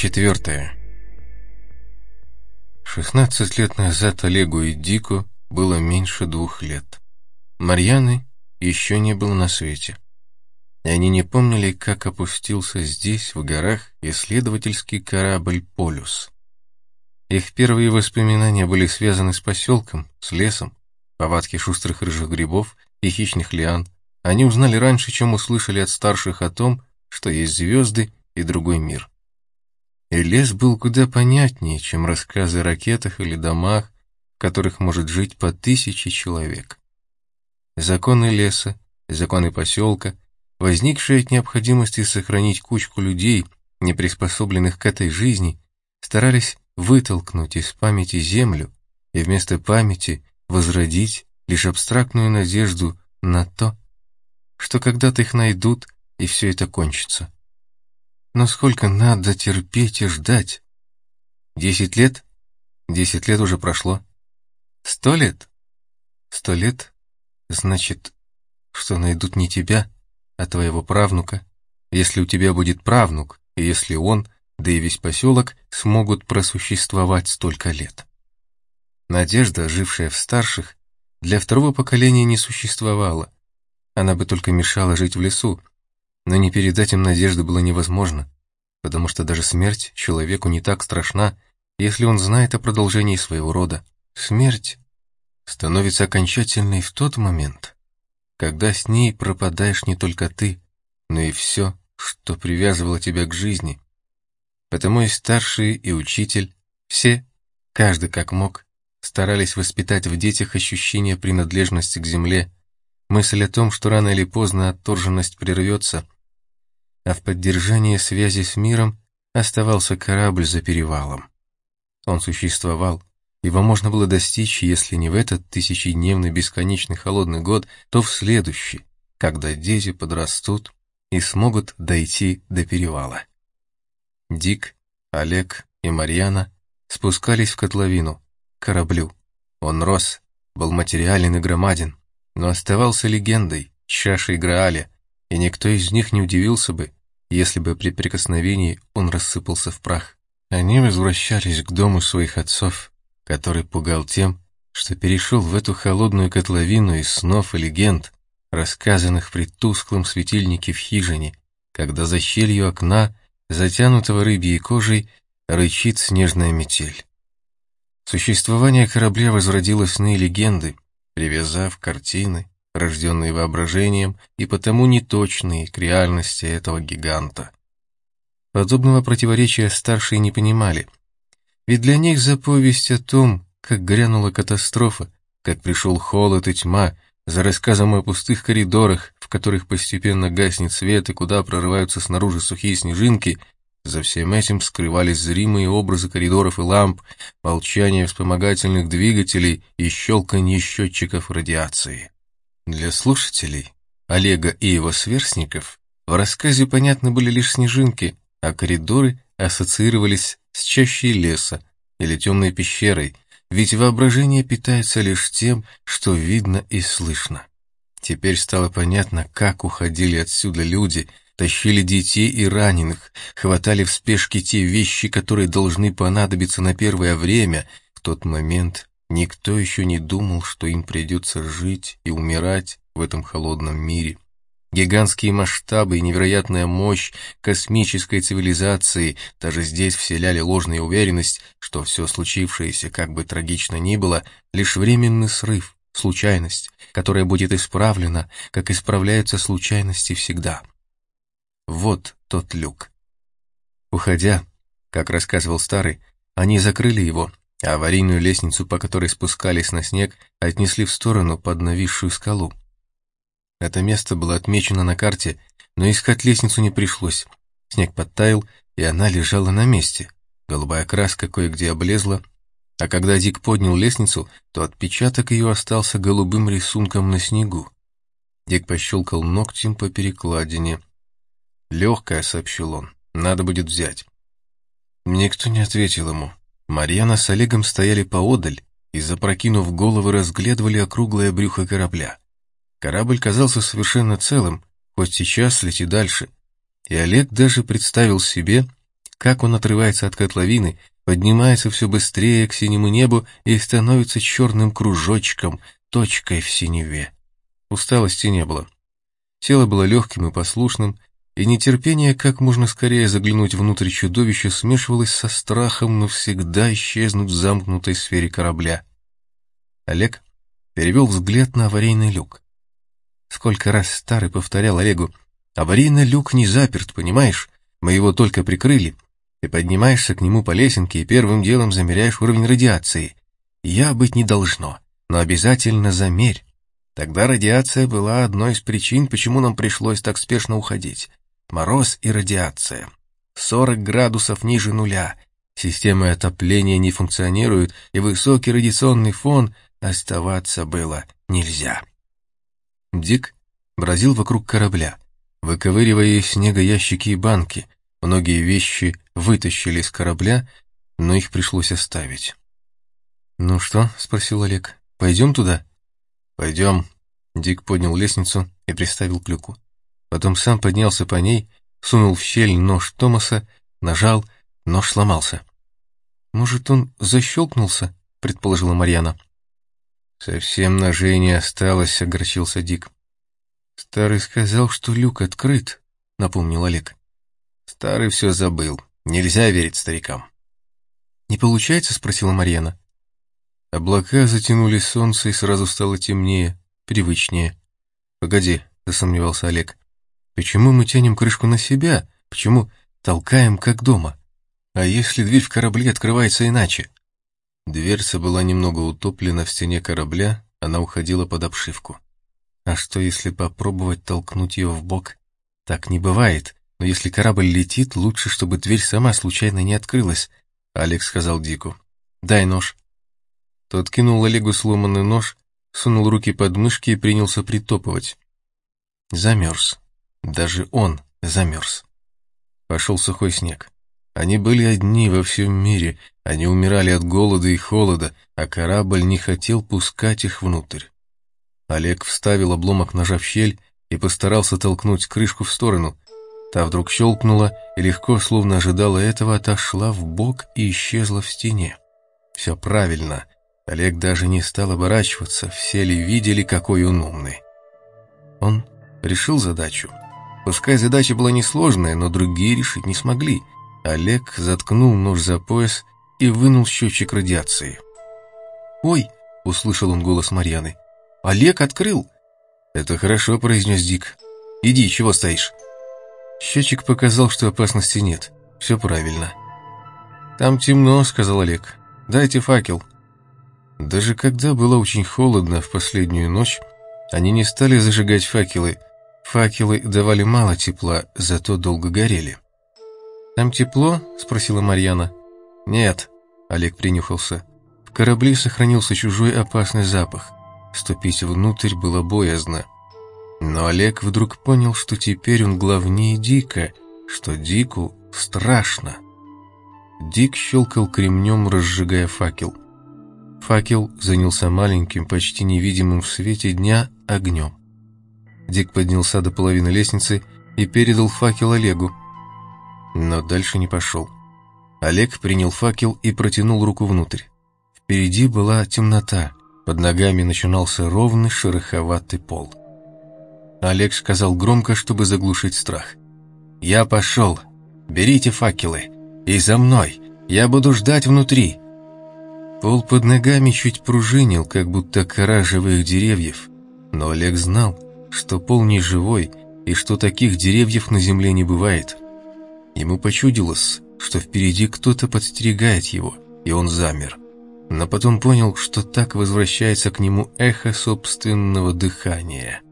Четвертая. Шестнадцать лет назад Олегу и Дику было меньше двух лет. Марьяны еще не было на свете. И они не помнили, как опустился здесь, в горах, исследовательский корабль «Полюс». Их первые воспоминания были связаны с поселком, с лесом, повадки шустрых рыжих грибов и хищных лиан. Они узнали раньше, чем услышали от старших о том, что есть звезды и другой мир. И лес был куда понятнее, чем рассказы о ракетах или домах, в которых может жить по тысяче человек. Законы леса, законы поселка, возникшие от необходимости сохранить кучку людей, не приспособленных к этой жизни, старались вытолкнуть из памяти землю и вместо памяти возродить лишь абстрактную надежду на то, что когда-то их найдут и все это кончится. Но сколько надо терпеть и ждать? Десять лет? Десять лет уже прошло. Сто лет? Сто лет? Значит, что найдут не тебя, а твоего правнука, если у тебя будет правнук, и если он, да и весь поселок, смогут просуществовать столько лет. Надежда, жившая в старших, для второго поколения не существовала. Она бы только мешала жить в лесу, но не передать им надежды было невозможно, потому что даже смерть человеку не так страшна, если он знает о продолжении своего рода. Смерть становится окончательной в тот момент, когда с ней пропадаешь не только ты, но и все, что привязывало тебя к жизни. Потому и старшие, и учитель, все, каждый как мог, старались воспитать в детях ощущение принадлежности к земле, мысль о том, что рано или поздно отторженность прервется, а в поддержании связи с миром оставался корабль за перевалом. Он существовал, его можно было достичь, если не в этот тысячедневный бесконечный холодный год, то в следующий, когда дети подрастут и смогут дойти до перевала. Дик, Олег и Марьяна спускались в котловину, к кораблю. Он рос, был материален и громаден, но оставался легендой, чашей Грааля, и никто из них не удивился бы, если бы при прикосновении он рассыпался в прах. Они возвращались к дому своих отцов, который пугал тем, что перешел в эту холодную котловину из снов и легенд, рассказанных при тусклом светильнике в хижине, когда за щелью окна, затянутого рыбьей кожей, рычит снежная метель. Существование корабля возродило сны и легенды, привязав картины, рожденные воображением и потому неточные к реальности этого гиганта. Подобного противоречия старшие не понимали, ведь для них за повесть о том, как грянула катастрофа, как пришел холод и тьма, за рассказом о пустых коридорах, в которых постепенно гаснет свет и куда прорываются снаружи сухие снежинки, за всем этим скрывались зримые образы коридоров и ламп, молчание вспомогательных двигателей и щелканье счетчиков радиации. Для слушателей, Олега и его сверстников, в рассказе понятны были лишь снежинки, а коридоры ассоциировались с чащей леса или темной пещерой, ведь воображение питается лишь тем, что видно и слышно. Теперь стало понятно, как уходили отсюда люди, тащили детей и раненых, хватали в спешке те вещи, которые должны понадобиться на первое время, в тот момент, Никто еще не думал, что им придется жить и умирать в этом холодном мире. Гигантские масштабы и невероятная мощь космической цивилизации даже здесь вселяли ложную уверенность, что все случившееся, как бы трагично ни было, лишь временный срыв, случайность, которая будет исправлена, как исправляются случайности всегда. Вот тот люк. Уходя, как рассказывал старый, они закрыли его, а аварийную лестницу, по которой спускались на снег, отнесли в сторону под нависшую скалу. Это место было отмечено на карте, но искать лестницу не пришлось. Снег подтаял, и она лежала на месте. Голубая краска кое-где облезла, а когда Дик поднял лестницу, то отпечаток ее остался голубым рисунком на снегу. Дик пощелкал ногтем по перекладине. «Легкая», — сообщил он, — «надо будет взять». Никто не ответил ему. Марьяна с Олегом стояли поодаль и, запрокинув головы, разглядывали округлое брюхо корабля. Корабль казался совершенно целым, хоть сейчас лети дальше. И Олег даже представил себе, как он отрывается от котловины, поднимается все быстрее к синему небу и становится черным кружочком, точкой в синеве. Усталости не было. Тело было легким и послушным, и нетерпение как можно скорее заглянуть внутрь чудовища смешивалось со страхом навсегда исчезнуть в замкнутой сфере корабля. Олег перевел взгляд на аварийный люк. Сколько раз старый повторял Олегу, аварийный люк не заперт, понимаешь? Мы его только прикрыли. Ты поднимаешься к нему по лесенке и первым делом замеряешь уровень радиации. Я быть не должно, но обязательно замерь. Тогда радиация была одной из причин, почему нам пришлось так спешно уходить. Мороз и радиация. 40 градусов ниже нуля. Системы отопления не функционируют, и высокий радиационный фон оставаться было нельзя. Дик бродил вокруг корабля, выковыривая из снега ящики и банки. Многие вещи вытащили из корабля, но их пришлось оставить. «Ну что?» — спросил Олег. «Пойдем туда?» «Пойдем». Дик поднял лестницу и приставил к люку. Потом сам поднялся по ней, сунул в щель нож Томаса, нажал, нож сломался. «Может, он защелкнулся?» — предположила Марьяна. «Совсем ножей не осталось», — огорчился Дик. «Старый сказал, что люк открыт», — напомнил Олег. «Старый все забыл. Нельзя верить старикам». «Не получается?» — спросила Марьяна. Облака затянули солнце, и сразу стало темнее, привычнее. «Погоди», — засомневался Олег. «Почему мы тянем крышку на себя? Почему толкаем, как дома? А если дверь в корабле открывается иначе?» Дверца была немного утоплена в стене корабля, она уходила под обшивку. А что, если попробовать толкнуть ее в бок? Так не бывает, но если корабль летит, лучше, чтобы дверь сама случайно не открылась, Алекс сказал Дику. «Дай нож». Тот кинул Олегу сломанный нож, сунул руки под мышки и принялся притопывать. Замерз. Даже он замерз. Пошел сухой снег. Они были одни во всем мире, они умирали от голода и холода, а корабль не хотел пускать их внутрь. Олег вставил обломок ножа в щель и постарался толкнуть крышку в сторону. Та вдруг щелкнула и легко, словно ожидала этого, отошла в бок и исчезла в стене. Все правильно. Олег даже не стал оборачиваться, все ли видели, какой он умный. Он решил задачу. Пускай задача была несложная, но другие решить не смогли — Олег заткнул нож за пояс и вынул счетчик радиации. «Ой!» — услышал он голос Марьяны. «Олег открыл!» «Это хорошо», — произнес Дик. «Иди, чего стоишь?» Счетчик показал, что опасности нет. Все правильно. «Там темно», — сказал Олег. «Дайте факел». Даже когда было очень холодно в последнюю ночь, они не стали зажигать факелы. Факелы давали мало тепла, зато долго горели. «Там тепло?» — спросила Марьяна. «Нет», — Олег принюхался. В корабле сохранился чужой опасный запах. Ступить внутрь было боязно. Но Олег вдруг понял, что теперь он главнее Дика, что Дику страшно. Дик щелкал кремнем, разжигая факел. Факел занялся маленьким, почти невидимым в свете дня огнем. Дик поднялся до половины лестницы и передал факел Олегу но дальше не пошел. Олег принял факел и протянул руку внутрь. Впереди была темнота, под ногами начинался ровный шероховатый пол. Олег сказал громко, чтобы заглушить страх. «Я пошел. Берите факелы. И за мной. Я буду ждать внутри». Пол под ногами чуть пружинил, как будто кора живых деревьев. Но Олег знал, что пол не живой и что таких деревьев на земле не бывает. Ему почудилось, что впереди кто-то подстерегает его, и он замер. Но потом понял, что так возвращается к нему эхо собственного дыхания.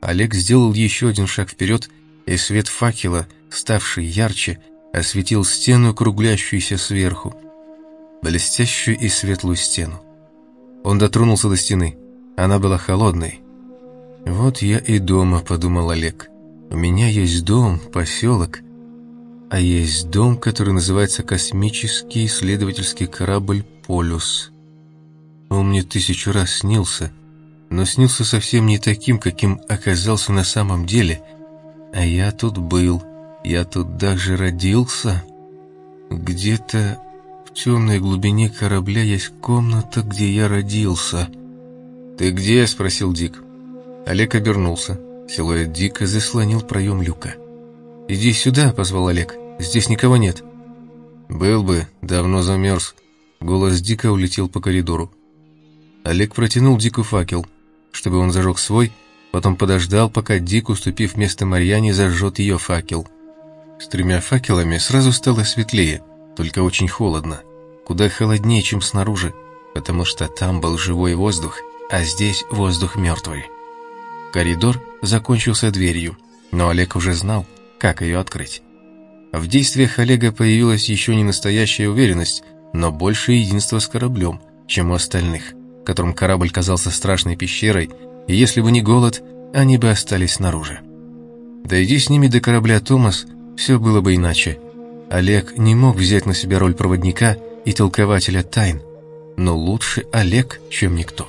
Олег сделал еще один шаг вперед, и свет факела, ставший ярче, осветил стену, круглящуюся сверху. Блестящую и светлую стену. Он дотронулся до стены. Она была холодной. «Вот я и дома», — подумал Олег. «У меня есть дом, поселок, а есть дом, который называется космический исследовательский корабль «Полюс». Он мне тысячу раз снился, но снился совсем не таким, каким оказался на самом деле. А я тут был, я тут даже родился. Где-то в темной глубине корабля есть комната, где я родился. «Ты где?» — спросил Дик. Олег обернулся. Силуэт Дика заслонил проем люка. «Иди сюда», — позвал Олег. «Здесь никого нет». «Был бы, давно замерз». Голос Дика улетел по коридору. Олег протянул Дику факел, чтобы он зажег свой, потом подождал, пока Дик, уступив место Марьяне, зажжет ее факел. С тремя факелами сразу стало светлее, только очень холодно. Куда холоднее, чем снаружи, потому что там был живой воздух, а здесь воздух мертвый. Коридор закончился дверью, но Олег уже знал, как ее открыть. В действиях Олега появилась еще не настоящая уверенность, но больше единство с кораблем, чем у остальных, которым корабль казался страшной пещерой, и если бы не голод, они бы остались снаружи. Дойди с ними до корабля Томас, все было бы иначе. Олег не мог взять на себя роль проводника и толкователя тайн, но лучше Олег, чем никто.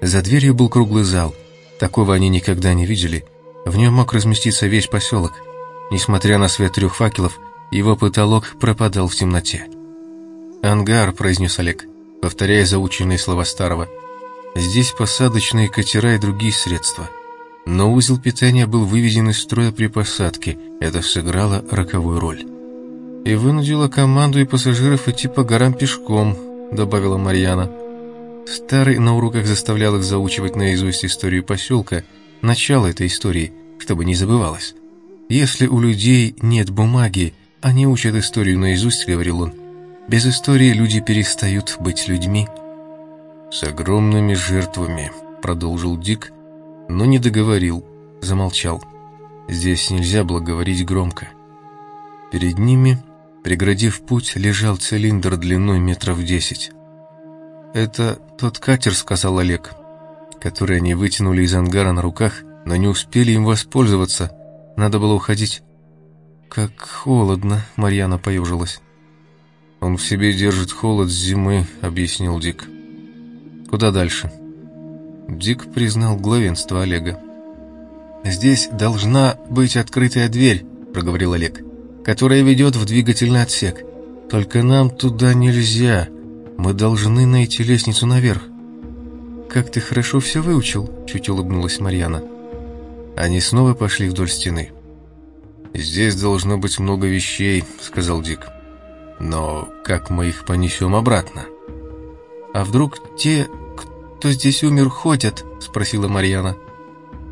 За дверью был круглый зал, такого они никогда не видели, в нем мог разместиться весь поселок – Несмотря на свет трех факелов, его потолок пропадал в темноте. «Ангар», — произнес Олег, повторяя заученные слова старого. «Здесь посадочные катера и другие средства. Но узел питания был выведен из строя при посадке. Это сыграло роковую роль». «И вынудила команду и пассажиров идти по горам пешком», — добавила Марьяна. Старый на уроках заставлял их заучивать наизусть историю поселка, начало этой истории, чтобы не забывалось. «Если у людей нет бумаги, они учат историю наизусть», — говорил он. «Без истории люди перестают быть людьми». «С огромными жертвами», — продолжил Дик, но не договорил, замолчал. Здесь нельзя было громко. Перед ними, преградив путь, лежал цилиндр длиной метров десять. «Это тот катер», — сказал Олег, который они вытянули из ангара на руках, но не успели им воспользоваться — надо было уходить. Как холодно, Марьяна поюжилась. Он в себе держит холод с зимы, объяснил Дик. Куда дальше? Дик признал главенство Олега. «Здесь должна быть открытая дверь», — проговорил Олег, «которая ведет в двигательный отсек. Только нам туда нельзя. Мы должны найти лестницу наверх». «Как ты хорошо все выучил», — чуть улыбнулась Марьяна. Они снова пошли вдоль стены. «Здесь должно быть много вещей», — сказал Дик. «Но как мы их понесем обратно?» «А вдруг те, кто здесь умер, ходят?» — спросила Марьяна.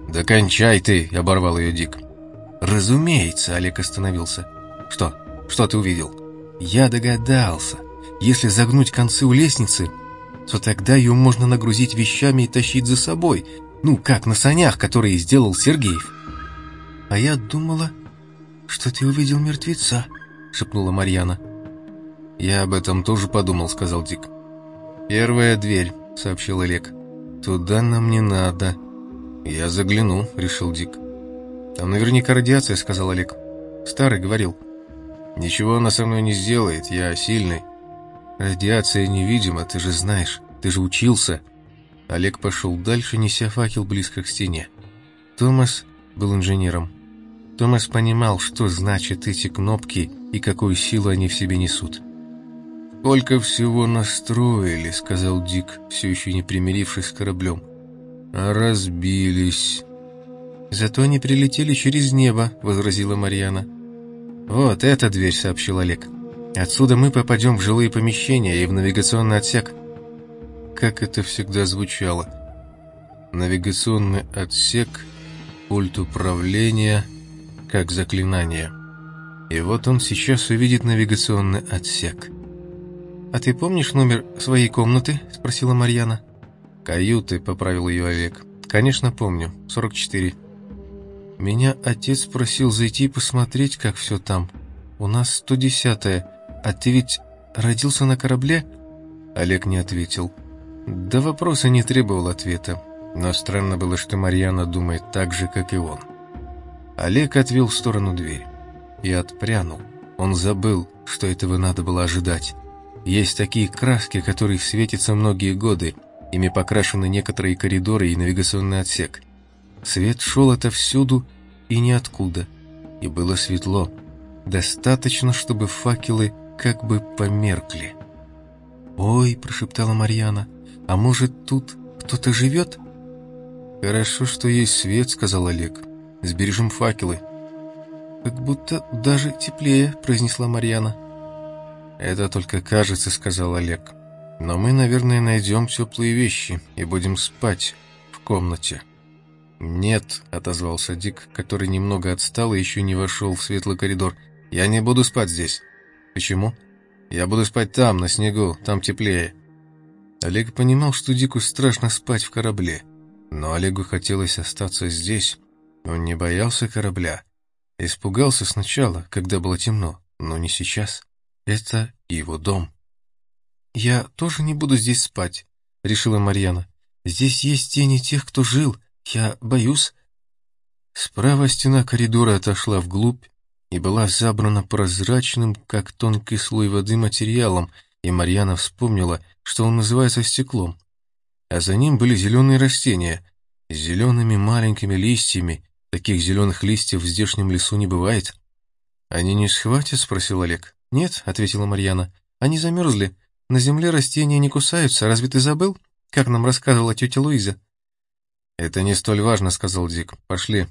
«Да кончай ты!» — оборвал ее Дик. «Разумеется!» — Олег остановился. «Что? Что ты увидел?» «Я догадался. Если загнуть концы у лестницы, то тогда ее можно нагрузить вещами и тащить за собой, ну, как на санях, которые сделал Сергеев. А я думала, что ты увидел мертвеца, шепнула Марьяна. Я об этом тоже подумал, сказал Дик. Первая дверь, сообщил Олег. Туда нам не надо. Я загляну, решил Дик. Там наверняка радиация, сказал Олег. Старый говорил. Ничего она со мной не сделает, я сильный. Радиация невидима, ты же знаешь, ты же учился. Олег пошел дальше, неся факел близко к стене. Томас был инженером. Томас понимал, что значат эти кнопки и какую силу они в себе несут. «Сколько всего настроили», — сказал Дик, все еще не примирившись с кораблем. «А разбились». «Зато они прилетели через небо», — возразила Марьяна. «Вот эта дверь», — сообщил Олег. «Отсюда мы попадем в жилые помещения и в навигационный отсек как это всегда звучало. Навигационный отсек, пульт управления, как заклинание. И вот он сейчас увидит навигационный отсек. «А ты помнишь номер своей комнаты?» — спросила Марьяна. «Каюты», — поправил ее Олег. «Конечно, помню. 44». «Меня отец просил зайти и посмотреть, как все там. У нас 110-е. А ты ведь родился на корабле?» Олег не ответил. До вопроса не требовал ответа, но странно было, что Марьяна думает так же, как и он. Олег отвел в сторону дверь и отпрянул. Он забыл, что этого надо было ожидать. Есть такие краски, которые светятся многие годы, ими покрашены некоторые коридоры и навигационный отсек. Свет шел отовсюду и ниоткуда, и было светло. Достаточно, чтобы факелы как бы померкли. «Ой», — прошептала Марьяна, — «а может, тут кто-то живет?» «Хорошо, что есть свет», — сказал Олег. «Сбережем факелы». «Как будто даже теплее», — произнесла Марьяна. «Это только кажется», — сказал Олег. «Но мы, наверное, найдем теплые вещи и будем спать в комнате». «Нет», — отозвался Дик, который немного отстал и еще не вошел в светлый коридор. «Я не буду спать здесь». «Почему?» «Я буду спать там, на снегу, там теплее». Олег понимал, что Дику страшно спать в корабле. Но Олегу хотелось остаться здесь. Он не боялся корабля. Испугался сначала, когда было темно, но не сейчас. Это его дом. «Я тоже не буду здесь спать», — решила Марьяна. «Здесь есть тени тех, кто жил, я боюсь. Справа стена коридора отошла вглубь и была забрана прозрачным, как тонкий слой воды, материалом, и Марьяна вспомнила, что он называется стеклом. А за ним были зеленые растения с зелеными маленькими листьями. Таких зеленых листьев в здешнем лесу не бывает. «Они не схватят?» — спросил Олег. «Нет», — ответила Марьяна. «Они замерзли. На земле растения не кусаются. Разве ты забыл, как нам рассказывала тетя Луиза?» «Это не столь важно», — сказал Дик. «Пошли.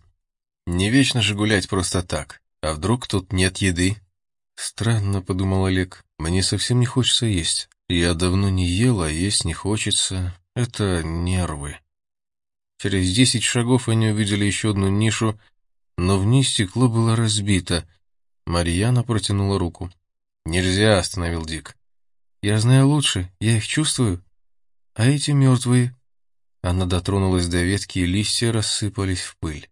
Не вечно же гулять просто так. А вдруг тут нет еды?» «Странно», — подумал Олег. «Мне совсем не хочется есть. Я давно не ел, а есть не хочется. Это нервы». Через десять шагов они увидели еще одну нишу, но в ней стекло было разбито. Марьяна протянула руку. «Нельзя», — остановил Дик. «Я знаю лучше, я их чувствую. А эти мертвые, она дотронулась до ветки, и листья рассыпались в пыль.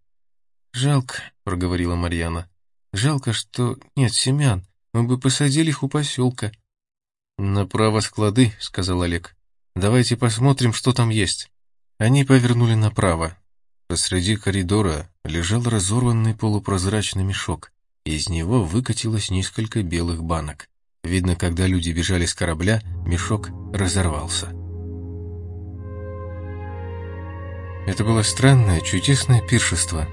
«Жалко», — проговорила Марьяна. «Жалко, что нет семян. Мы бы посадили их у поселка». «Направо склады», — сказал Олег. «Давайте посмотрим, что там есть». Они повернули направо. Посреди коридора лежал разорванный полупрозрачный мешок. Из него выкатилось несколько белых банок. Видно, когда люди бежали с корабля, мешок разорвался. Это было странное, чудесное пиршество.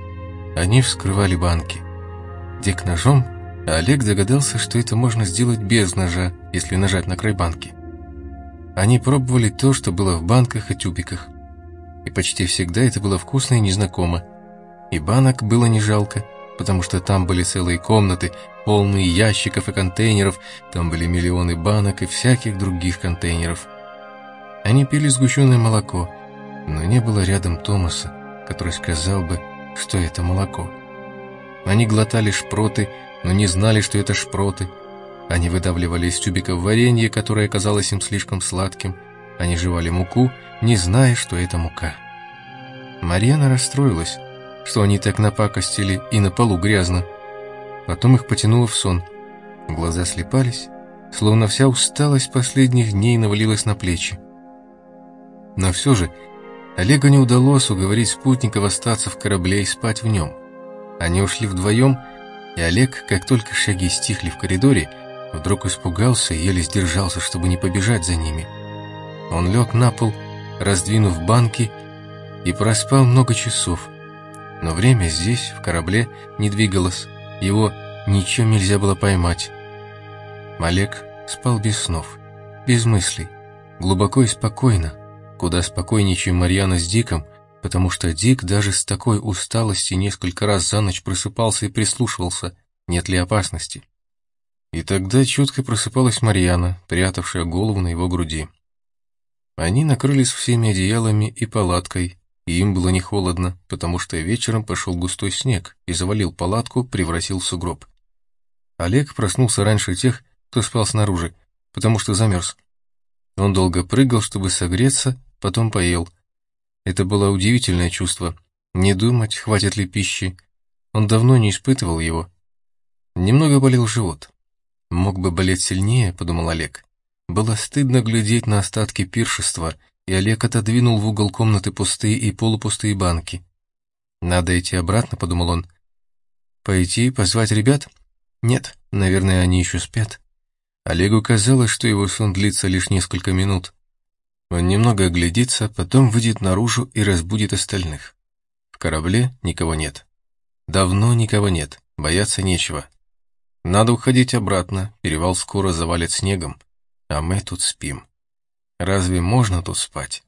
Они вскрывали банки. Дик ножом, а Олег догадался, что это можно сделать без ножа, если нажать на край банки. Они пробовали то, что было в банках и тюбиках. И почти всегда это было вкусно и незнакомо. И банок было не жалко, потому что там были целые комнаты, полные ящиков и контейнеров, там были миллионы банок и всяких других контейнеров. Они пили сгущенное молоко – но не было рядом Томаса, который сказал бы, что это молоко. Они глотали шпроты, но не знали, что это шпроты. Они выдавливали из тюбиков варенье, которое казалось им слишком сладким. Они жевали муку, не зная, что это мука. Марьяна расстроилась, что они так напакостили и на полу грязно. Потом их потянуло в сон. Глаза слепались, словно вся усталость последних дней навалилась на плечи. Но все же Олегу не удалось уговорить спутников остаться в корабле и спать в нем. Они ушли вдвоем, и Олег, как только шаги стихли в коридоре, вдруг испугался и еле сдержался, чтобы не побежать за ними. Он лег на пол, раздвинув банки, и проспал много часов. Но время здесь, в корабле, не двигалось, его ничем нельзя было поймать. Олег спал без снов, без мыслей, глубоко и спокойно, Куда спокойнее, чем Марьяна с Диком, потому что Дик даже с такой усталости несколько раз за ночь просыпался и прислушивался, нет ли опасности. И тогда чутко просыпалась Марьяна, прятавшая голову на его груди. Они накрылись всеми одеялами и палаткой, и им было не холодно, потому что вечером пошел густой снег и завалил палатку, превратил в сугроб. Олег проснулся раньше тех, кто спал снаружи, потому что замерз. Он долго прыгал, чтобы согреться, потом поел. Это было удивительное чувство. Не думать, хватит ли пищи. Он давно не испытывал его. Немного болел живот. Мог бы болеть сильнее, подумал Олег. Было стыдно глядеть на остатки пиршества, и Олег отодвинул в угол комнаты пустые и полупустые банки. «Надо идти обратно», — подумал он. «Пойти позвать ребят? Нет, наверное, они еще спят». Олегу казалось, что его сон длится лишь несколько минут. Он немного оглядится, потом выйдет наружу и разбудит остальных. В корабле никого нет. Давно никого нет, бояться нечего. Надо уходить обратно, перевал скоро завалит снегом, а мы тут спим. Разве можно тут спать?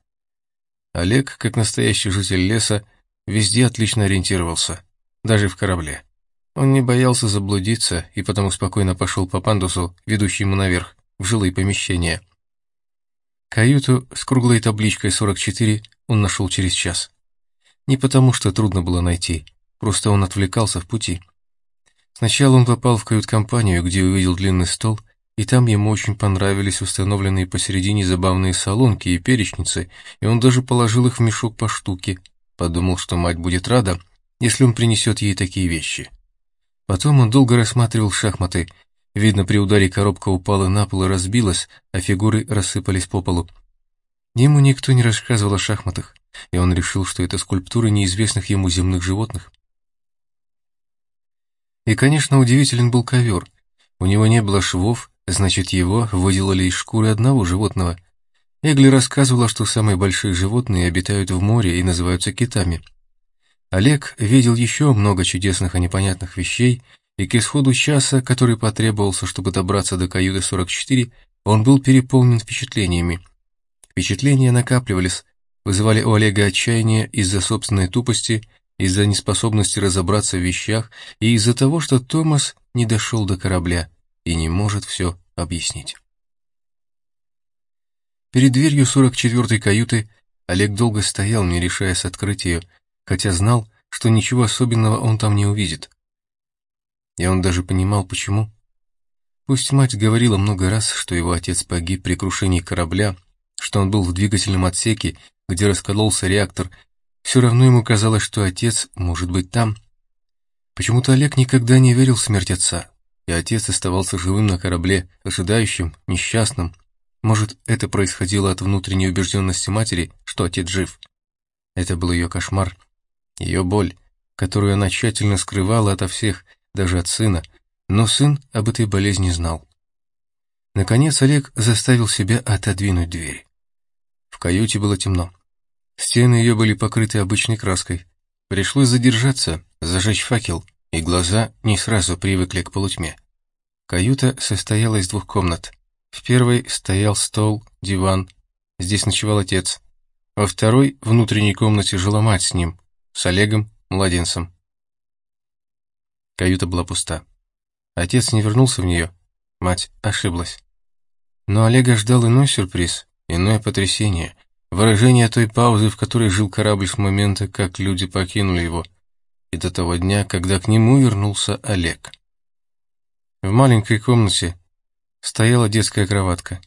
Олег, как настоящий житель леса, везде отлично ориентировался, даже в корабле. Он не боялся заблудиться и потому спокойно пошел по пандусу, ведущему наверх, в жилые помещения. Каюту с круглой табличкой 44 он нашел через час. Не потому, что трудно было найти, просто он отвлекался в пути. Сначала он попал в кают-компанию, где увидел длинный стол, и там ему очень понравились установленные посередине забавные салонки и перечницы, и он даже положил их в мешок по штуке. Подумал, что мать будет рада, если он принесет ей такие вещи. Потом он долго рассматривал шахматы. Видно, при ударе коробка упала на пол и разбилась, а фигуры рассыпались по полу. Ему никто не рассказывал о шахматах, и он решил, что это скульптуры неизвестных ему земных животных. И, конечно, удивителен был ковер. У него не было швов, значит, его выделали из шкуры одного животного. Эгли рассказывала, что самые большие животные обитают в море и называются китами — Олег видел еще много чудесных и непонятных вещей, и к исходу часа, который потребовался, чтобы добраться до каюты 44, он был переполнен впечатлениями. Впечатления накапливались, вызывали у Олега отчаяние из-за собственной тупости, из-за неспособности разобраться в вещах и из-за того, что Томас не дошел до корабля и не может все объяснить. Перед дверью 44-й каюты Олег долго стоял, не решаясь открыть ее, хотя знал, что ничего особенного он там не увидит. И он даже понимал, почему. Пусть мать говорила много раз, что его отец погиб при крушении корабля, что он был в двигательном отсеке, где раскололся реактор, все равно ему казалось, что отец может быть там. Почему-то Олег никогда не верил в смерть отца, и отец оставался живым на корабле, ожидающим, несчастным. Может, это происходило от внутренней убежденности матери, что отец жив. Это был ее кошмар, ее боль, которую она тщательно скрывала ото всех, даже от сына, но сын об этой болезни знал. Наконец Олег заставил себя отодвинуть дверь. В каюте было темно. Стены ее были покрыты обычной краской. Пришлось задержаться, зажечь факел, и глаза не сразу привыкли к полутьме. Каюта состояла из двух комнат. В первой стоял стол, диван. Здесь ночевал отец. Во второй, внутренней комнате, жила мать с ним, с Олегом, младенцем. Каюта была пуста. Отец не вернулся в нее, мать ошиблась. Но Олега ждал иной сюрприз, иное потрясение, выражение той паузы, в которой жил корабль с момента, как люди покинули его, и до того дня, когда к нему вернулся Олег. В маленькой комнате стояла детская кроватка.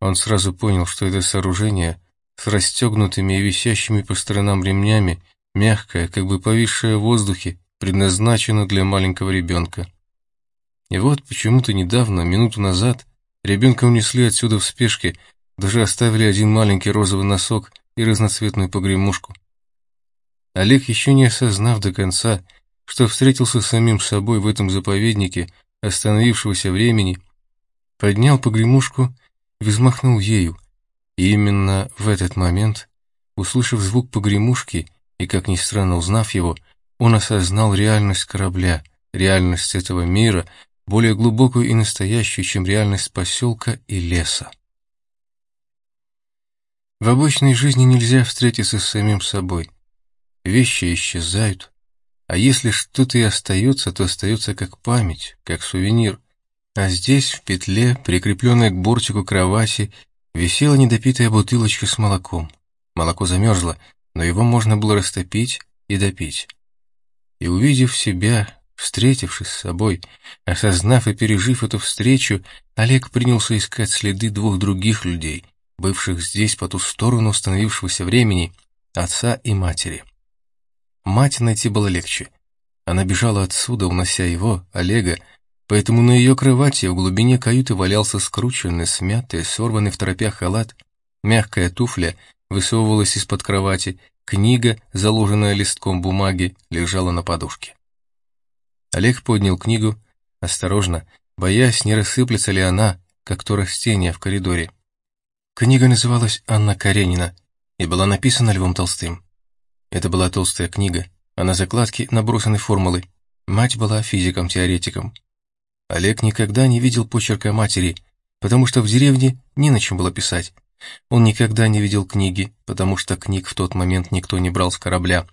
Он сразу понял, что это сооружение с расстегнутыми и висящими по сторонам ремнями мягкая, как бы повисшая в воздухе, предназначена для маленького ребенка. И вот почему-то недавно, минуту назад, ребенка унесли отсюда в спешке, даже оставили один маленький розовый носок и разноцветную погремушку. Олег, еще не осознав до конца, что встретился с самим собой в этом заповеднике остановившегося времени, поднял погремушку и взмахнул ею, и именно в этот момент, услышав звук погремушки, и, как ни странно, узнав его, он осознал реальность корабля, реальность этого мира, более глубокую и настоящую, чем реальность поселка и леса. В обычной жизни нельзя встретиться с самим собой. Вещи исчезают, а если что-то и остается, то остается как память, как сувенир. А здесь, в петле, прикрепленной к бортику кровати, висела недопитая бутылочка с молоком. Молоко замерзло, но его можно было растопить и допить. И увидев себя, встретившись с собой, осознав и пережив эту встречу, Олег принялся искать следы двух других людей, бывших здесь по ту сторону установившегося времени, отца и матери. Мать найти было легче. Она бежала отсюда, унося его, Олега, поэтому на ее кровати в глубине каюты валялся скрученный, смятый, сорванный в торопях халат, мягкая туфля высовывалась из-под кровати, книга, заложенная листком бумаги, лежала на подушке. Олег поднял книгу, осторожно, боясь, не рассыплется ли она, как то растение в коридоре. Книга называлась «Анна Каренина» и была написана Львом Толстым. Это была толстая книга, а на закладке набросаны формулы. Мать была физиком-теоретиком. Олег никогда не видел почерка матери, потому что в деревне не на чем было писать. Он никогда не видел книги, потому что книг в тот момент никто не брал с корабля.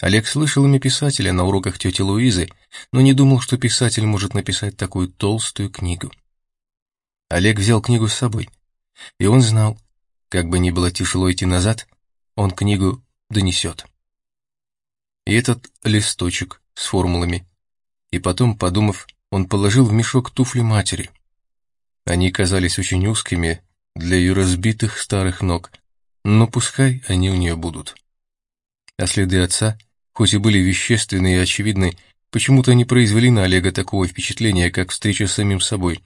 Олег слышал имя писателя на уроках тети Луизы, но не думал, что писатель может написать такую толстую книгу. Олег взял книгу с собой, и он знал, как бы ни было тяжело идти назад, он книгу донесет. И этот листочек с формулами. И потом, подумав, он положил в мешок туфли матери. Они казались очень узкими для ее разбитых старых ног, но пускай они у нее будут. А следы отца, хоть и были вещественны и очевидны, почему-то не произвели на Олега такого впечатления, как встреча с самим собой.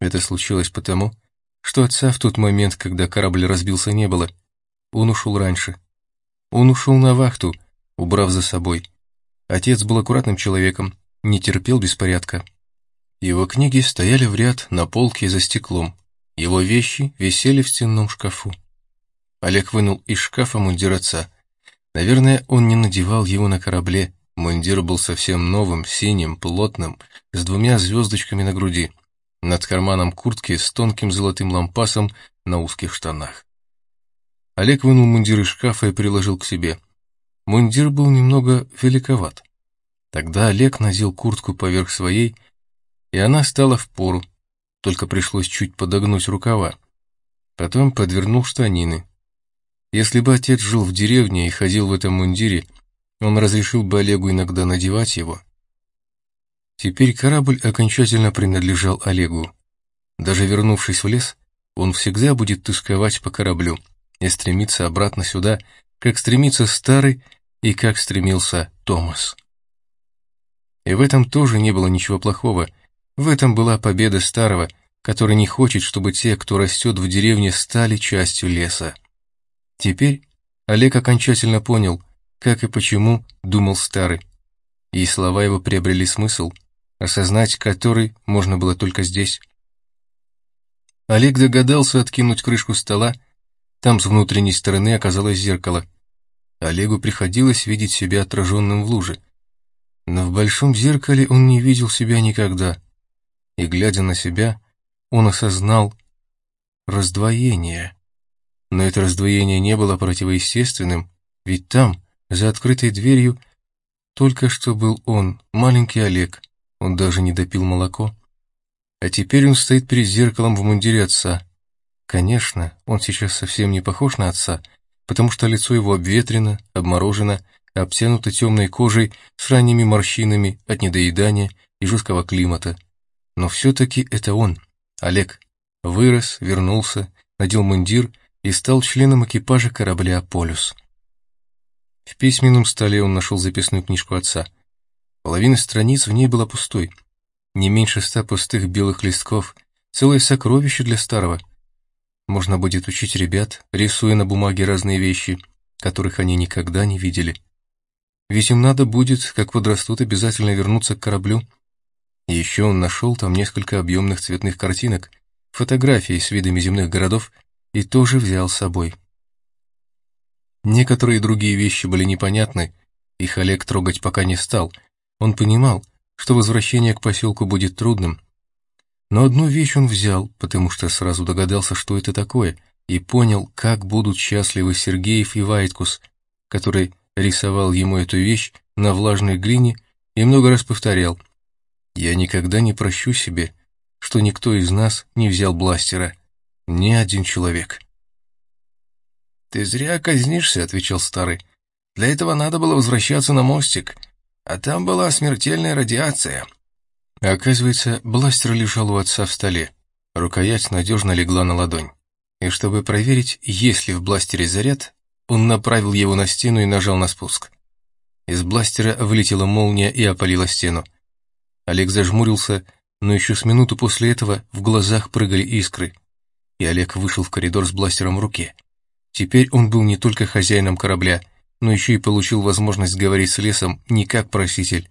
Это случилось потому, что отца в тот момент, когда корабль разбился, не было. Он ушел раньше. Он ушел на вахту, убрав за собой. Отец был аккуратным человеком, не терпел беспорядка. Его книги стояли в ряд на полке за стеклом. Его вещи висели в стенном шкафу. Олег вынул из шкафа мундир отца. Наверное, он не надевал его на корабле. Мундир был совсем новым, синим, плотным, с двумя звездочками на груди, над карманом куртки с тонким золотым лампасом на узких штанах. Олег вынул мундир из шкафа и приложил к себе. Мундир был немного великоват. Тогда Олег надел куртку поверх своей, и она стала в пору, только пришлось чуть подогнуть рукава. Потом подвернул штанины. Если бы отец жил в деревне и ходил в этом мундире, он разрешил бы Олегу иногда надевать его. Теперь корабль окончательно принадлежал Олегу. Даже вернувшись в лес, он всегда будет тосковать по кораблю и стремиться обратно сюда, как стремится старый и как стремился Томас. И в этом тоже не было ничего плохого — в этом была победа старого, который не хочет, чтобы те, кто растет в деревне, стали частью леса. Теперь Олег окончательно понял, как и почему думал старый. И слова его приобрели смысл, осознать который можно было только здесь. Олег догадался откинуть крышку стола, там с внутренней стороны оказалось зеркало. Олегу приходилось видеть себя отраженным в луже. Но в большом зеркале он не видел себя никогда и, глядя на себя, он осознал раздвоение. Но это раздвоение не было противоестественным, ведь там, за открытой дверью, только что был он, маленький Олег, он даже не допил молоко. А теперь он стоит перед зеркалом в мундире отца. Конечно, он сейчас совсем не похож на отца, потому что лицо его обветрено, обморожено, обтянуто темной кожей с ранними морщинами от недоедания и жесткого климата. Но все-таки это он, Олег, вырос, вернулся, надел мундир и стал членом экипажа корабля «Полюс». В письменном столе он нашел записную книжку отца. Половина страниц в ней была пустой. Не меньше ста пустых белых листков, целое сокровище для старого. Можно будет учить ребят, рисуя на бумаге разные вещи, которых они никогда не видели. Ведь им надо будет, как подрастут, обязательно вернуться к кораблю еще он нашел там несколько объемных цветных картинок, фотографии с видами земных городов и тоже взял с собой. Некоторые другие вещи были непонятны, их Олег трогать пока не стал. Он понимал, что возвращение к поселку будет трудным. Но одну вещь он взял, потому что сразу догадался, что это такое, и понял, как будут счастливы Сергеев и Вайткус, который рисовал ему эту вещь на влажной глине и много раз повторял — я никогда не прощу себе, что никто из нас не взял бластера. Ни один человек. «Ты зря казнишься», — отвечал старый. «Для этого надо было возвращаться на мостик, а там была смертельная радиация». Оказывается, бластер лежал у отца в столе. Рукоять надежно легла на ладонь. И чтобы проверить, есть ли в бластере заряд, он направил его на стену и нажал на спуск. Из бластера вылетела молния и опалила стену. Олег зажмурился, но еще с минуту после этого в глазах прыгали искры. И Олег вышел в коридор с бластером в руке. Теперь он был не только хозяином корабля, но еще и получил возможность говорить с лесом не как проситель.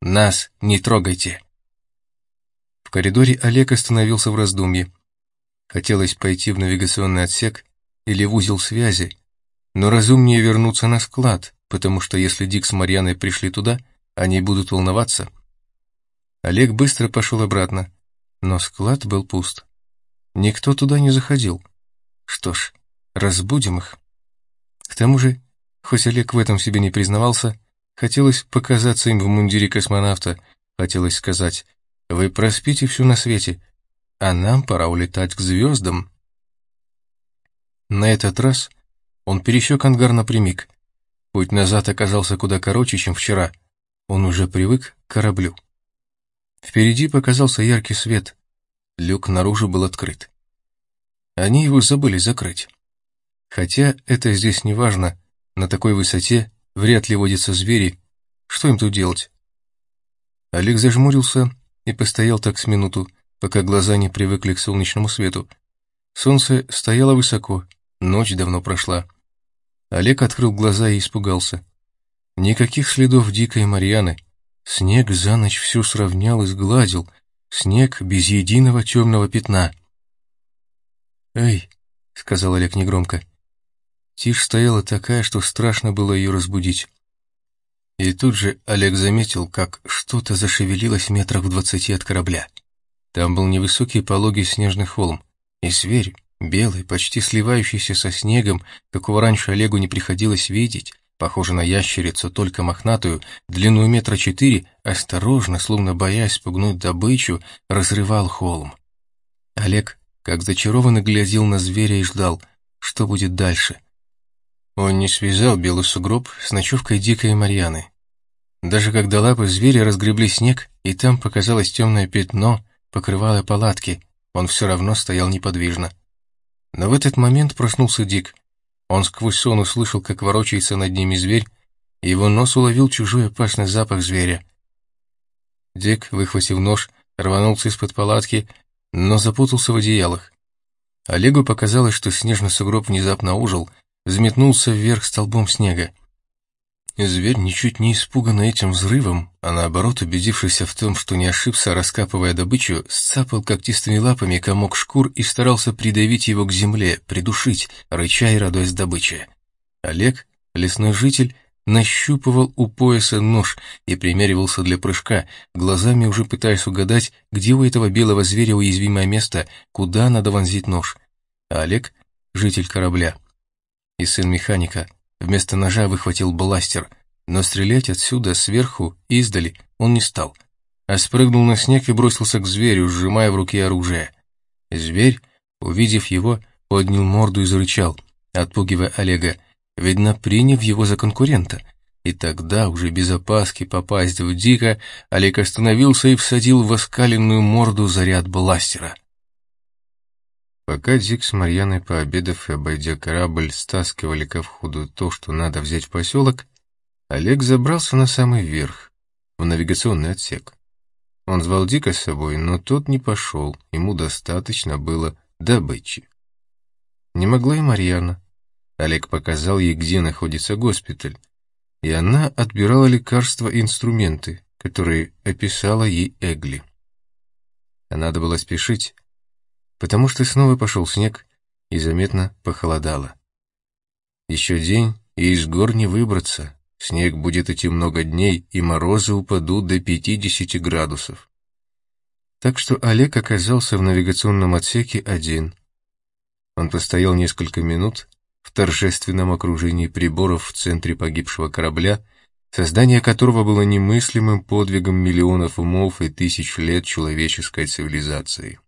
«Нас не трогайте!» В коридоре Олег остановился в раздумье. Хотелось пойти в навигационный отсек или в узел связи, но разумнее вернуться на склад, потому что если Дик с Марьяной пришли туда, они будут волноваться. Олег быстро пошел обратно, но склад был пуст. Никто туда не заходил. Что ж, разбудим их. К тому же, хоть Олег в этом себе не признавался, хотелось показаться им в мундире космонавта, хотелось сказать, вы проспите все на свете, а нам пора улетать к звездам. На этот раз он пересек ангар напрямик. Путь назад оказался куда короче, чем вчера. Он уже привык к кораблю. Впереди показался яркий свет. Люк наружу был открыт. Они его забыли закрыть. Хотя это здесь не важно, на такой высоте вряд ли водятся звери. Что им тут делать? Олег зажмурился и постоял так с минуту, пока глаза не привыкли к солнечному свету. Солнце стояло высоко, ночь давно прошла. Олег открыл глаза и испугался. Никаких следов дикой Марьяны. Снег за ночь все сравнял и сгладил. Снег без единого темного пятна. «Эй!» — сказал Олег негромко. Тишь стояла такая, что страшно было ее разбудить. И тут же Олег заметил, как что-то зашевелилось метрах в двадцати от корабля. Там был невысокий пологий снежный холм, и зверь, белый, почти сливающийся со снегом, какого раньше Олегу не приходилось видеть, похожий на ящерицу, только мохнатую, длину метра четыре, осторожно, словно боясь спугнуть добычу, разрывал холм. Олег, как зачарованно глядел на зверя и ждал, что будет дальше. Он не связал белый сугроб с ночевкой дикой Марьяны. Даже когда лапы зверя разгребли снег, и там показалось темное пятно, покрывало палатки, он все равно стоял неподвижно. Но в этот момент проснулся Дик. Он сквозь сон услышал, как ворочается над ними зверь, и его нос уловил чужой опасный запах зверя. Дик, выхватив нож, рванулся из-под палатки, но запутался в одеялах. Олегу показалось, что снежный сугроб внезапно ужил, взметнулся вверх столбом снега. Зверь, ничуть не испуганный этим взрывом, а наоборот убедившийся в том, что не ошибся, раскапывая добычу, сцапал когтистыми лапами комок шкур и старался придавить его к земле, придушить, рыча и радуясь добыче. Олег, лесной житель, нащупывал у пояса нож и примеривался для прыжка, глазами уже пытаясь угадать, где у этого белого зверя уязвимое место, куда надо вонзить нож. А Олег, житель корабля, и сын механика, Вместо ножа выхватил бластер, но стрелять отсюда, сверху, издали, он не стал, а спрыгнул на снег и бросился к зверю, сжимая в руке оружие. Зверь, увидев его, поднял морду и зарычал, отпугивая Олега, видно, приняв его за конкурента. И тогда, уже без опаски попасть в Дика, Олег остановился и всадил в оскаленную морду заряд бластера. Пока Дик с Марьяной, пообедав и обойдя корабль, стаскивали ко входу то, что надо взять в поселок, Олег забрался на самый верх, в навигационный отсек. Он звал Дика с собой, но тот не пошел, ему достаточно было добычи. Не могла и Марьяна. Олег показал ей, где находится госпиталь, и она отбирала лекарства и инструменты, которые описала ей Эгли. А надо было спешить, потому что снова пошел снег и заметно похолодало. Еще день, и из гор не выбраться, снег будет идти много дней, и морозы упадут до 50 градусов. Так что Олег оказался в навигационном отсеке один. Он постоял несколько минут в торжественном окружении приборов в центре погибшего корабля, создание которого было немыслимым подвигом миллионов умов и тысяч лет человеческой цивилизации.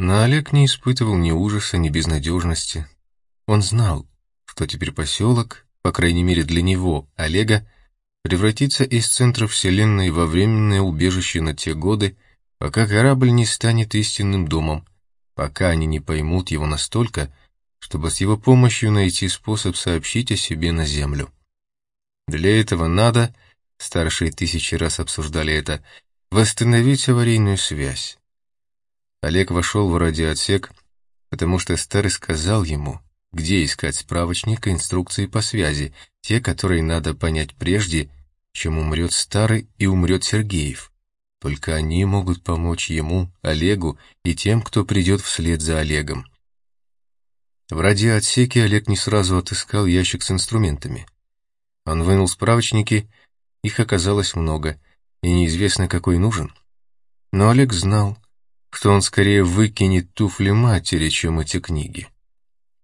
Но Олег не испытывал ни ужаса, ни безнадежности. Он знал, что теперь поселок, по крайней мере для него, Олега, превратится из центра Вселенной во временное убежище на те годы, пока корабль не станет истинным домом, пока они не поймут его настолько, чтобы с его помощью найти способ сообщить о себе на Землю. Для этого надо, старшие тысячи раз обсуждали это, восстановить аварийную связь. Олег вошел в радиоотсек, потому что старый сказал ему, где искать справочник и инструкции по связи, те, которые надо понять прежде, чем умрет старый и умрет Сергеев. Только они могут помочь ему, Олегу и тем, кто придет вслед за Олегом. В радиоотсеке Олег не сразу отыскал ящик с инструментами. Он вынул справочники, их оказалось много, и неизвестно, какой нужен. Но Олег знал, что он скорее выкинет туфли матери, чем эти книги.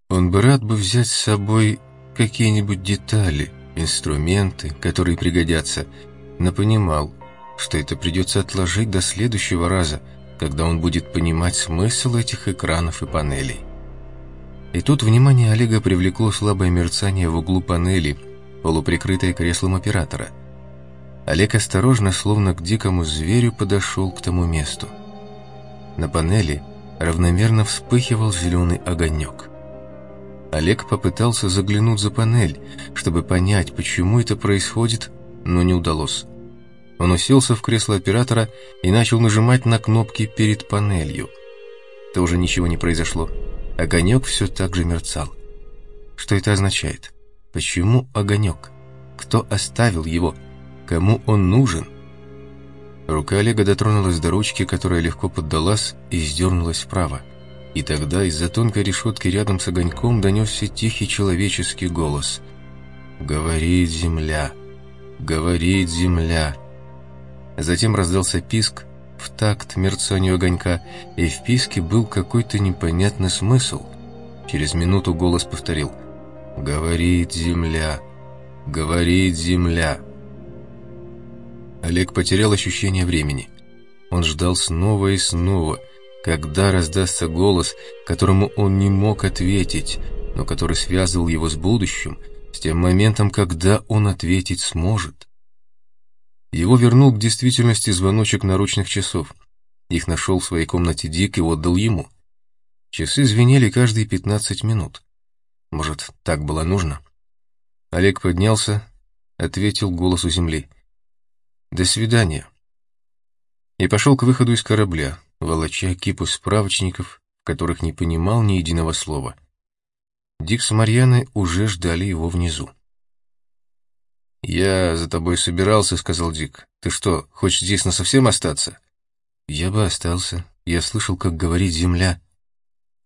Он бы рад бы взять с собой какие-нибудь детали, инструменты, которые пригодятся, но понимал, что это придется отложить до следующего раза, когда он будет понимать смысл этих экранов и панелей. И тут внимание Олега привлекло слабое мерцание в углу панели, полуприкрытое креслом оператора. Олег осторожно, словно к дикому зверю, подошел к тому месту. На панели равномерно вспыхивал зеленый огонек. Олег попытался заглянуть за панель, чтобы понять, почему это происходит, но не удалось. Он уселся в кресло оператора и начал нажимать на кнопки перед панелью. Тоже ничего не произошло. Огонек все так же мерцал. Что это означает? Почему огонек? Кто оставил его? Кому он нужен? Рука Олега дотронулась до ручки, которая легко поддалась и сдернулась вправо. И тогда из-за тонкой решетки рядом с огоньком донесся тихий человеческий голос. «Говорит земля! Говорит земля!» Затем раздался писк в такт мерцанию огонька, и в писке был какой-то непонятный смысл. Через минуту голос повторил «Говорит земля! Говорит земля!» Олег потерял ощущение времени. Он ждал снова и снова, когда раздастся голос, которому он не мог ответить, но который связывал его с будущим, с тем моментом, когда он ответить сможет. Его вернул к действительности звоночек наручных часов. Их нашел в своей комнате Дик и отдал ему. Часы звенели каждые пятнадцать минут. Может, так было нужно? Олег поднялся, ответил голосу земли. «До свидания». И пошел к выходу из корабля, волоча кипу справочников, которых не понимал ни единого слова. Дик с Марьяной уже ждали его внизу. «Я за тобой собирался», — сказал Дик. «Ты что, хочешь здесь насовсем остаться?» «Я бы остался. Я слышал, как говорит земля».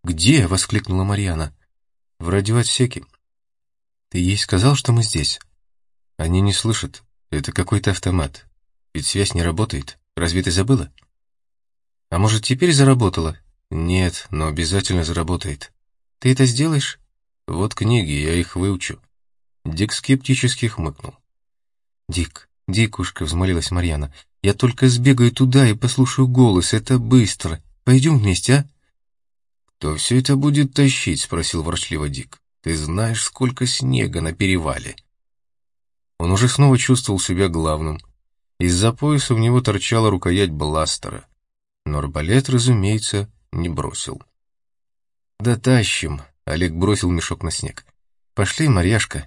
«Где?» — воскликнула Марьяна. «В радиоотсеке». «Ты ей сказал, что мы здесь?» «Они не слышат. Это какой-то автомат. Ведь связь не работает. Разве ты забыла?» «А может, теперь заработала?» «Нет, но обязательно заработает». «Ты это сделаешь?» «Вот книги, я их выучу». Дик скептически хмыкнул. «Дик, Дикушка», — взмолилась Марьяна, — «я только сбегаю туда и послушаю голос, это быстро. Пойдем вместе, а?» «Кто все это будет тащить?» — спросил ворчливо Дик. «Ты знаешь, сколько снега на перевале». Он уже снова чувствовал себя главным. Из-за пояса в него торчала рукоять бластера. Но арбалет, разумеется, не бросил. «Да тащим», — Олег бросил мешок на снег. «Пошли, Марьяшка.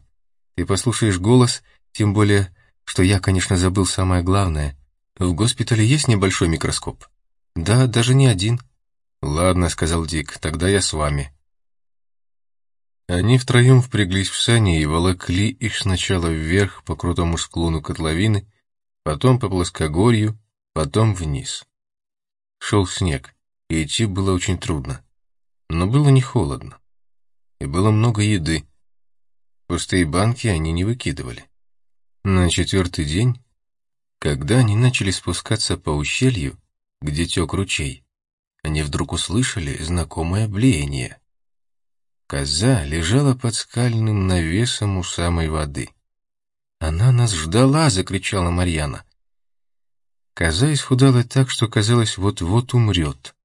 Ты послушаешь голос, тем более что я, конечно, забыл самое главное. В госпитале есть небольшой микроскоп? Да, даже не один. Ладно, сказал Дик, тогда я с вами. Они втроем впряглись в сани и волокли их сначала вверх по крутому склону котловины, потом по плоскогорью, потом вниз. Шел снег, и идти было очень трудно. Но было не холодно. И было много еды. Пустые банки они не выкидывали. На четвертый день, когда они начали спускаться по ущелью, где тек ручей, они вдруг услышали знакомое блеяние. Коза лежала под скальным навесом у самой воды. «Она нас ждала!» — закричала Марьяна. Коза исхудала так, что казалось, вот-вот умрет.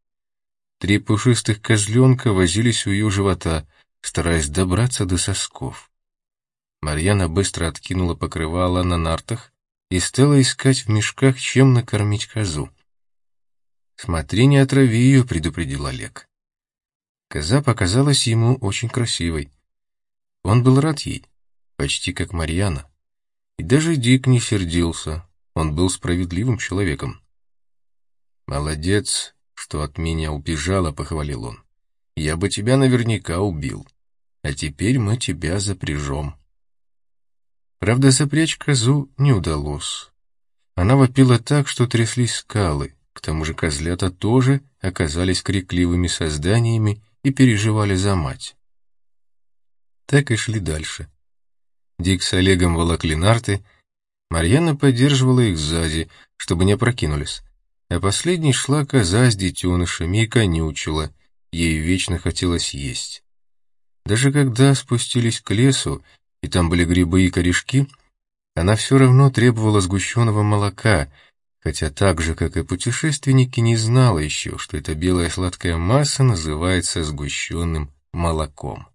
Три пушистых козленка возились у ее живота, стараясь добраться до сосков. Марьяна быстро откинула покрывало на нартах и стала искать в мешках, чем накормить козу. «Смотри, не отрави ее», — предупредил Олег. Коза показалась ему очень красивой. Он был рад ей, почти как Марьяна. И даже Дик не сердился, он был справедливым человеком. «Молодец, что от меня убежала», — похвалил он. «Я бы тебя наверняка убил. А теперь мы тебя запряжем». Правда, запрячь козу не удалось. Она вопила так, что тряслись скалы. К тому же козлята тоже оказались крикливыми созданиями и переживали за мать. Так и шли дальше. Дик с Олегом волокли нарты, Марьяна поддерживала их сзади, чтобы не опрокинулись. а последней шла коза с детенышами и конючила, ей вечно хотелось есть. Даже когда спустились к лесу, и там были грибы и корешки, она все равно требовала сгущенного молока, хотя так же, как и путешественники, не знала еще, что эта белая сладкая масса называется сгущенным молоком.